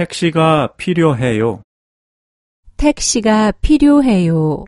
택시가 필요해요. 택시가 필요해요.